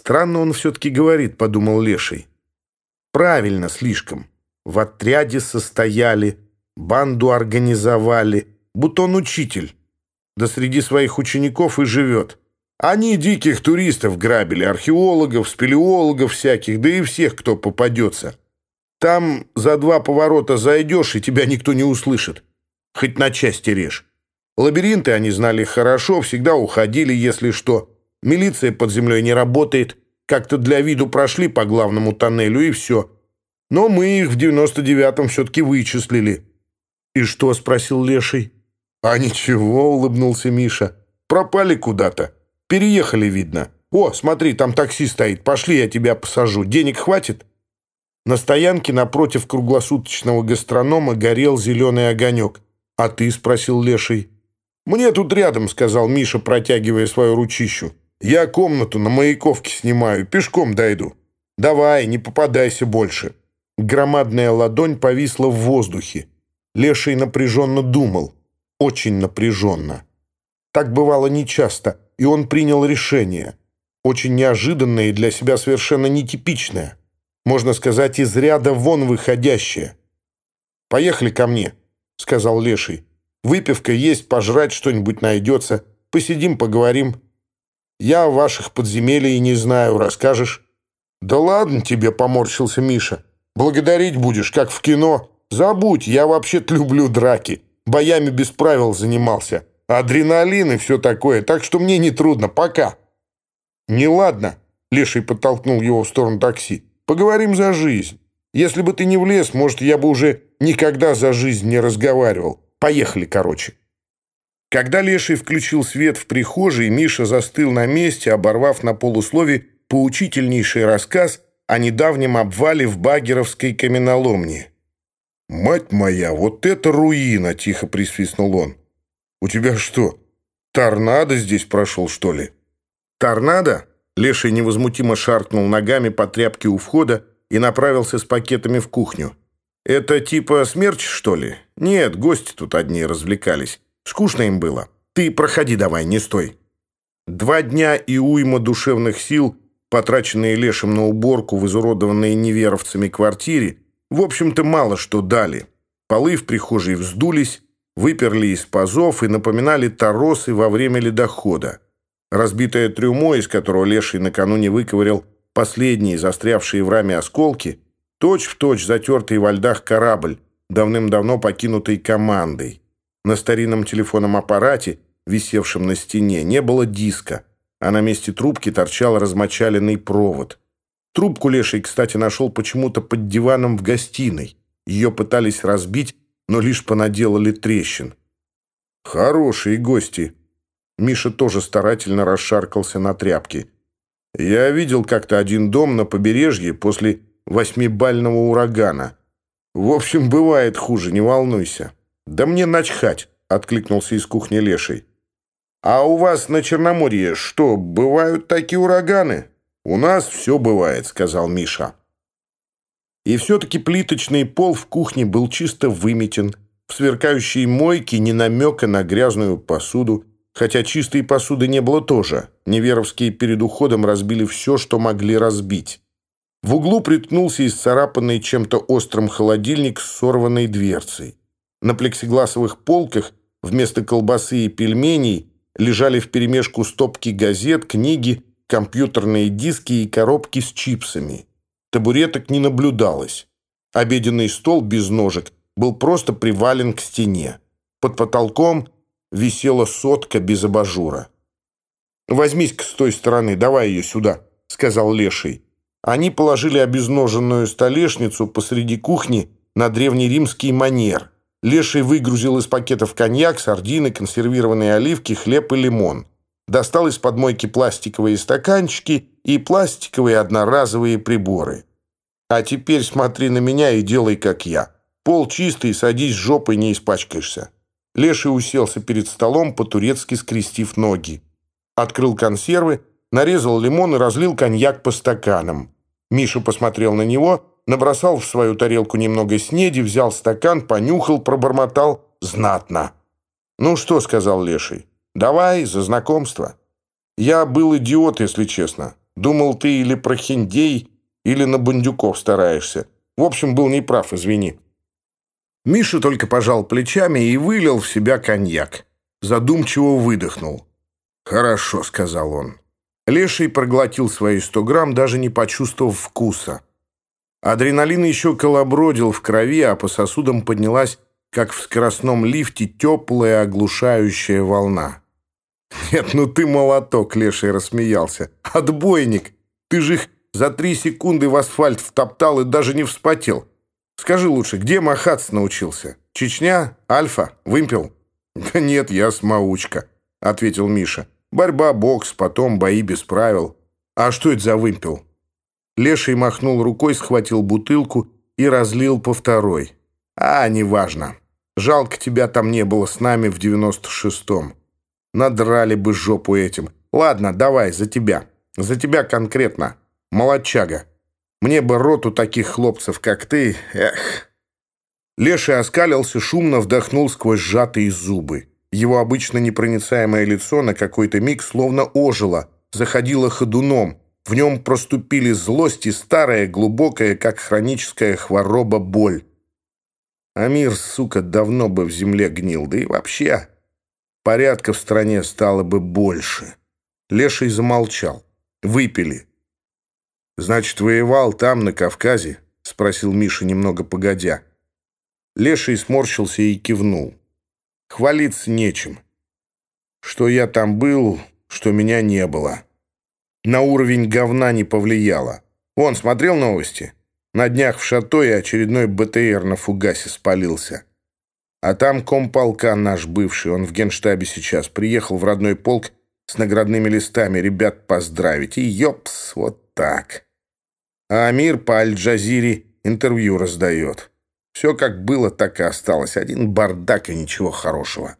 «Странно он все-таки говорит», — подумал Леший. «Правильно слишком. В отряде состояли, банду организовали, будто он учитель. Да среди своих учеников и живет. Они диких туристов грабили, археологов, спелеологов всяких, да и всех, кто попадется. Там за два поворота зайдешь, и тебя никто не услышит. Хоть на части режь. Лабиринты они знали хорошо, всегда уходили, если что. Милиция под землей не работает, как-то для виду прошли по главному тоннелю и все. Но мы их в 99-м все-таки вычислили». «И что?» — спросил Леший. «А ничего», — улыбнулся Миша. «Пропали куда-то. Переехали, видно. О, смотри, там такси стоит. Пошли, я тебя посажу. Денег хватит?» На стоянке напротив круглосуточного гастронома горел зеленый огонек. «А ты?» — спросил Леший. «Мне тут рядом», — сказал Миша, протягивая свою ручищу. «Я комнату на Маяковке снимаю, пешком дойду. Давай, не попадайся больше». Громадная ладонь повисла в воздухе. Леший напряженно думал. Очень напряженно. Так бывало нечасто, и он принял решение. Очень неожиданное и для себя совершенно нетипичное. Можно сказать, из ряда вон выходящее. «Поехали ко мне», — сказал Леший. «Выпивка есть, пожрать что-нибудь найдется. Посидим, поговорим. Я ваших подземелий не знаю, расскажешь». «Да ладно тебе», — поморщился Миша. Благодарить будешь, как в кино. Забудь, я вообще-то люблю драки. Боями без правил занимался. Адреналин и все такое, так что мне не трудно. Пока. Не ладно, Леший подтолкнул его в сторону такси. Поговорим за жизнь. Если бы ты не влез, может, я бы уже никогда за жизнь не разговаривал. Поехали, короче. Когда Леший включил свет в прихожей, Миша застыл на месте, оборвав на полуслове поучительнейший рассказ о недавнем обвале в Багеровской каменоломне. «Мать моя, вот это руина!» – тихо присвистнул он. «У тебя что, торнадо здесь прошел, что ли?» «Торнадо?» – Леший невозмутимо шаркнул ногами по тряпке у входа и направился с пакетами в кухню. «Это типа смерч, что ли?» «Нет, гости тут одни развлекались». Скучно им было. Ты проходи давай, не стой. Два дня и уйма душевных сил, потраченные лешим на уборку в изуродованной неверовцами квартире, в общем-то мало что дали. Полы в прихожей вздулись, выперли из пазов и напоминали торосы во время ледохода. Разбитое трюмо, из которого леший накануне выковырял последние застрявшие в раме осколки, точь-в-точь точь затертый во льдах корабль, давным-давно покинутый командой. На старинном телефонном аппарате, висевшем на стене, не было диска – а на месте трубки торчал размочаленный провод. Трубку Леший, кстати, нашел почему-то под диваном в гостиной. Ее пытались разбить, но лишь понаделали трещин. «Хорошие гости!» Миша тоже старательно расшаркался на тряпке. «Я видел как-то один дом на побережье после восьмибального урагана. В общем, бывает хуже, не волнуйся». «Да мне начхать!» — откликнулся из кухни Леший. «А у вас на Черноморье что, бывают такие ураганы?» «У нас все бывает», — сказал Миша. И все-таки плиточный пол в кухне был чисто выметен. В сверкающей мойке ни намека на грязную посуду, хотя чистой посуды не было тоже. Неверовские перед уходом разбили все, что могли разбить. В углу приткнулся исцарапанный чем-то острым холодильник с сорванной дверцей. На плексигласовых полках вместо колбасы и пельменей лежали вперемешку стопки газет, книги, компьютерные диски и коробки с чипсами. Табуреток не наблюдалось. Обеденный стол без ножек был просто привален к стене. Под потолком висела сотка без абажура. «Возьмись-ка с той стороны, давай ее сюда», — сказал Леший. Они положили обезноженную столешницу посреди кухни на древнеримский манер. Леший выгрузил из пакетов коньяк, сардины, консервированные оливки, хлеб и лимон. Достал из подмойки пластиковые стаканчики и пластиковые одноразовые приборы. «А теперь смотри на меня и делай, как я. Пол чистый, садись жопой, не испачкаешься». Леший уселся перед столом, по-турецки скрестив ноги. Открыл консервы, нарезал лимон и разлил коньяк по стаканам. Миша посмотрел на него набросал в свою тарелку немного снеди, взял стакан, понюхал, пробормотал «знатно». «Ну что», — сказал Леший, — «давай за знакомство». Я был идиот, если честно. Думал, ты или про хиндей, или на бандюков стараешься. В общем, был неправ, извини». Миша только пожал плечами и вылил в себя коньяк. Задумчиво выдохнул. «Хорошо», — сказал он. Леший проглотил свои 100 грамм, даже не почувствовав вкуса. Адреналин еще колобродил в крови, а по сосудам поднялась, как в скоростном лифте, теплая оглушающая волна. «Нет, ну ты молоток!» — Леший рассмеялся. «Отбойник! Ты же их за три секунды в асфальт втоптал и даже не вспотел. Скажи лучше, где Махац научился? Чечня? Альфа? Вымпел?» «Да нет, я смоучка», — ответил Миша. Борьба, бокс, потом бои без правил. А что это за вымпел? Леший махнул рукой, схватил бутылку и разлил по второй. А, неважно. Жалко тебя там не было с нами в девяносто шестом. Надрали бы жопу этим. Ладно, давай, за тебя. За тебя конкретно. Молодчага. Мне бы роту таких хлопцев, как ты. Эх. Леший оскалился, шумно вдохнул сквозь сжатые зубы. Его обычно непроницаемое лицо на какой-то миг словно ожило, заходило ходуном. В нем проступили злость и старая, глубокая, как хроническая хвороба, боль. А мир, сука, давно бы в земле гнил, да и вообще порядка в стране стало бы больше. Леший замолчал. Выпили. «Значит, воевал там, на Кавказе?» — спросил Миша немного погодя. Хвалиться нечем. Что я там был, что меня не было. На уровень говна не повлияло. Он смотрел новости? На днях в шато и очередной БТР на фугасе спалился. А там комполка наш бывший, он в генштабе сейчас, приехал в родной полк с наградными листами ребят поздравить. И ёпс, вот так. А Амир по Аль-Джазири интервью раздает. Все как было, так и осталось. Один бардак и ничего хорошего.